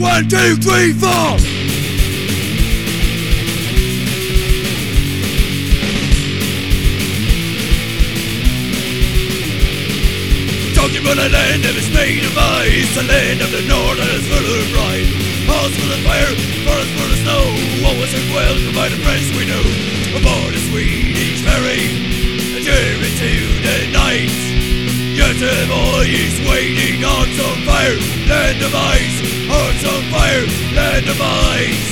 One, two, three, four. Talking about a land is made of ice, a land of the north that is full of pride. Halls full of fire, forests full of snow. Always and welcome by the friends we know. Aboard the Swedish ferry, a journey to the night. Yet the boy is waiting, fire, land of ice. Hearts on fire, land of ice.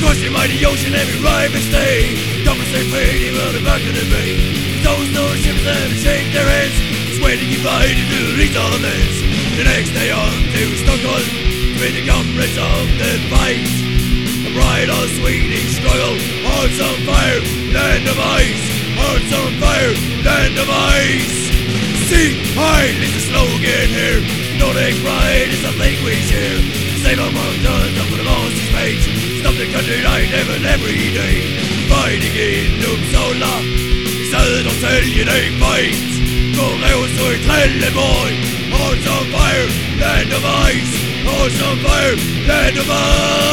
Crushing the ocean every rhyme and stay. Dumpers stay fading well the back of the bay. Those no ships that shake their heads. Sweating invited to reach all this. The next day on to Stockholm. With the comrades of the fight. A bride of Swedish struggle. Hearts on fire, land of ice. Hearts on fire, land of ice. Sea high is the slogan here. Nordic pride is the we share. Save our mountains up on the monster's page. Stop the country night heaven every day. Fighting in Uppsala. Söder om Säljen är fight. Från Åsö i Trelleborg. Hearts on fire, land of ice. Hearts on fire, land of ice.